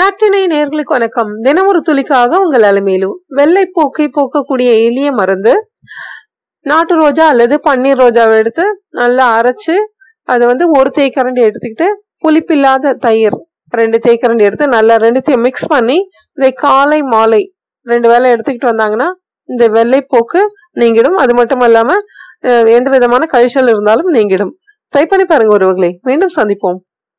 நாட்டினை நேர்களுக்கு வணக்கம். தினமொரு ஒரு துளிக்காக உங்கள் அலமேலு. வெள்ளை போக்கை போக்கக்கூடிய எளிய மருந்து நாட்டு ரோஜா அல்லது பன்னீர் ரோஜாவை எடுத்து நல்லா அரைச்சு அதை வந்து ஒரு தேய்க்கரண்டி எடுத்துக்கிட்டு புளிப்பில்லாத தயிர் ரெண்டு தேய்க்கரண்டி எடுத்து நல்லா ரெண்டுத்தையும் மிக்ஸ் பண்ணி இதை காலை மாலை ரெண்டு வேளை எடுத்துக்கிட்டு வந்தாங்கன்னா இந்த வெள்ளைப்போக்கு நீங்கிடும். அது மட்டும் இல்லாமல் எந்த விதமான கழிச்சல் இருந்தாலும் நீங்கிடும். ட்ரை பண்ணி பாருங்க ஒருவர்களே மீண்டும் சந்திப்போம்.